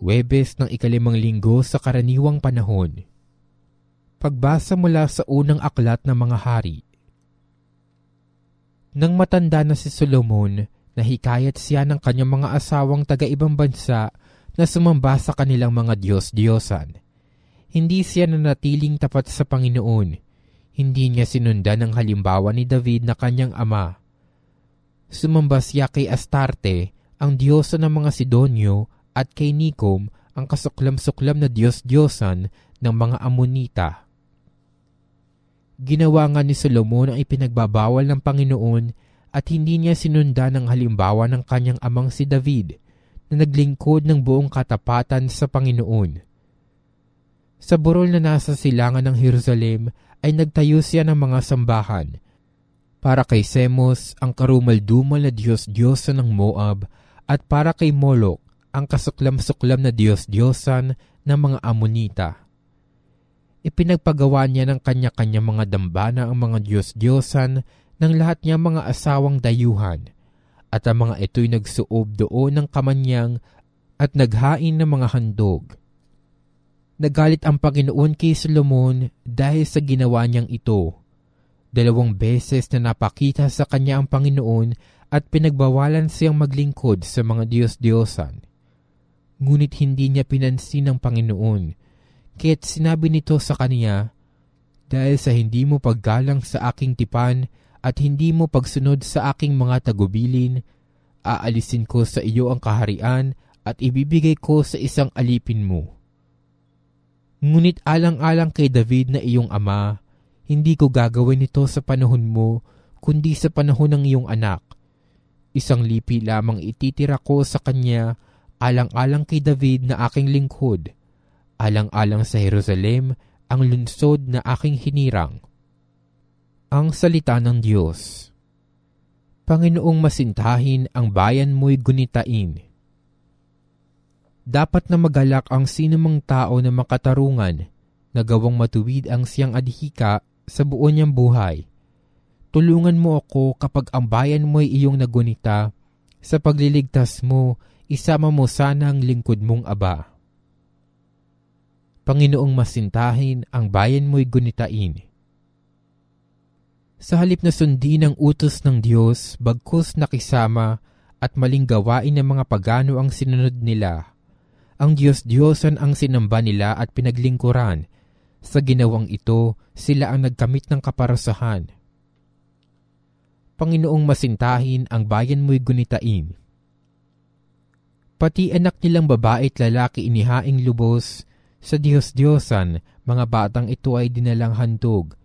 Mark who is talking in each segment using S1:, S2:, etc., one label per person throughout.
S1: Webes ng ikalimang linggo sa karaniwang panahon. Pagbasa mula sa unang aklat ng mga hari. Nang matanda na si Solomon, nahikayat siya ng kanyang mga asawang taga-ibang bansa na sumamba sa kanilang mga Diyos-Diyosan. Hindi siya nanatiling tapat sa Panginoon. Hindi niya sinundan ang halimbawa ni David na kanyang ama. Sumamba siya kay Astarte, ang diyosa ng mga Sidonyo at kay Nikom ang kasuklam-suklam na Diyos-Diyosan ng mga Amonita. Ginawa nga ni Solomon ang ipinagbabawal ng Panginoon at hindi niya sinundan ang halimbawa ng kanyang amang si David na naglingkod ng buong katapatan sa Panginoon. Sa burol na nasa silangan ng Jerusalem ay nagtayo siya ng mga sambahan para kay Semos ang karumaldumal na Diyos-Diyosa ng Moab at para kay Molok ang kasuklam-suklam na Diyos-Diyosan ng mga Amonita. Ipinagpagawa niya ng kanya-kanya mga dambana ang mga Diyos-Diyosan ng lahat niya mga asawang dayuhan, at ang mga ito'y nagsuob doon ng kamanyang at naghain ng mga handog. Nagalit ang Panginoon kay Solomon dahil sa ginawa niyang ito. Dalawang beses na napakita sa kanya ang Panginoon at pinagbawalan siyang maglingkod sa mga Diyos-Diyosan ngunit hindi niya pinansin ng Panginoon. Kaya't sinabi nito sa kaniya, Dahil sa hindi mo paggalang sa aking tipan at hindi mo pagsunod sa aking mga tagubilin, aalisin ko sa iyo ang kaharian at ibibigay ko sa isang alipin mo. Ngunit alang-alang kay David na iyong ama, hindi ko gagawin ito sa panahon mo, kundi sa panahon ng iyong anak. Isang lipi lamang ititira ko sa kanya alang-alang kay David na aking lingkod, alang-alang sa Jerusalem ang lunsod na aking hinirang. Ang Salita ng Diyos Panginoong masintahin ang bayan mo'y gunitain. Dapat na magalak ang sinumang tao na makatarungan na gawang matuwid ang siyang adhika sa buo niyang buhay. Tulungan mo ako kapag ang bayan mo'y iyong nagunita sa pagliligtas mo isama mo sana ang lingkod mong aba. Panginoong masintahin ang bayan mo'y gunitain. Sa halip na sundin ang utos ng Diyos, bagkus nakisama at maling gawain ng mga pagano ang sinunod nila. Ang Diyos-Diyosan ang sinamba nila at pinaglingkuran. Sa ginawang ito, sila ang nagkamit ng kaparasahan. Panginoong masintahin ang bayan mo'y gunitain. Pati anak nilang babae at lalaki inihaing lubos sa Diyos-Diyosan, mga batang ito ay dinalang handog.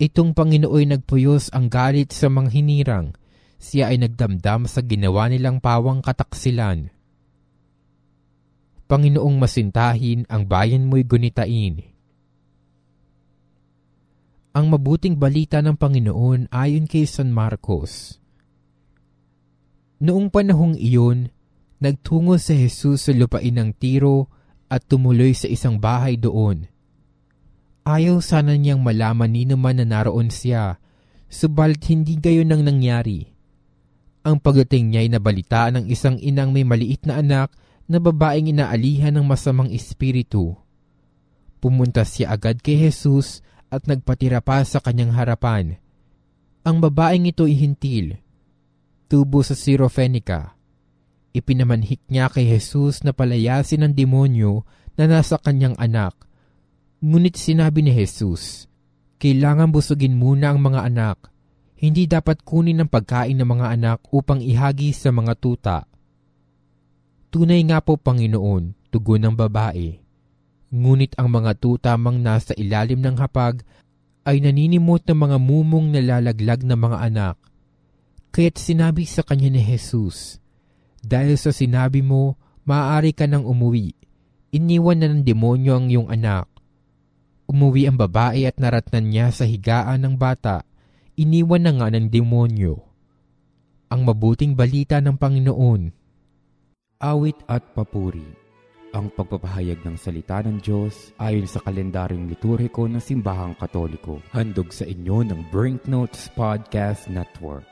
S1: Itong Panginooy nagpuyos ang galit sa mga hinirang, siya ay nagdamdam sa ginawa nilang pawang kataksilan. Panginoong masintahin ang bayan mo'y gunitain. Ang mabuting balita ng Panginoon ayon kay San Marcos. Noong panahong iyon, Nagtungo si Jesus sa lupain ng Tiro at tumuloy sa isang bahay doon. Ayaw sana niyang malaman ni naman na naroon siya, subalit hindi gayon ang nangyari. Ang pagdating niya ay nabalita ng isang inang may maliit na anak na babaeng inaalihan ng masamang espiritu. Pumunta siya agad kay Jesus at nagpatira pa sa kanyang harapan. Ang babaeng ito ihintil. Tubo sa Sirofenica Ipinamanhik niya kay Jesus na palayasin ng demonyo na nasa kanyang anak. Ngunit sinabi ni Jesus, Kailangan busugin muna ang mga anak. Hindi dapat kunin ang pagkain ng mga anak upang ihagi sa mga tuta. Tunay nga po Panginoon, tugon ng babae. Ngunit ang mga tuta mang nasa ilalim ng hapag ay naninimot ng mga mumong nalalaglag na mga anak. Kaya't sinabi sa kanya ni Jesus, dahil sa sinabi mo, maaari ka nang umuwi. Iniwan na ng demonyo ang iyong anak. Umuwi ang babae at naratnan niya sa higaan ng bata. Iniwan na nga ng demonyo. Ang mabuting balita ng Panginoon.
S2: Awit at papuri. Ang pagpapahayag ng salita ng Diyos ayon sa kalendaryong liturhiko ng Simbahang Katoliko. Handog sa inyo ng Brinknotes Podcast Network.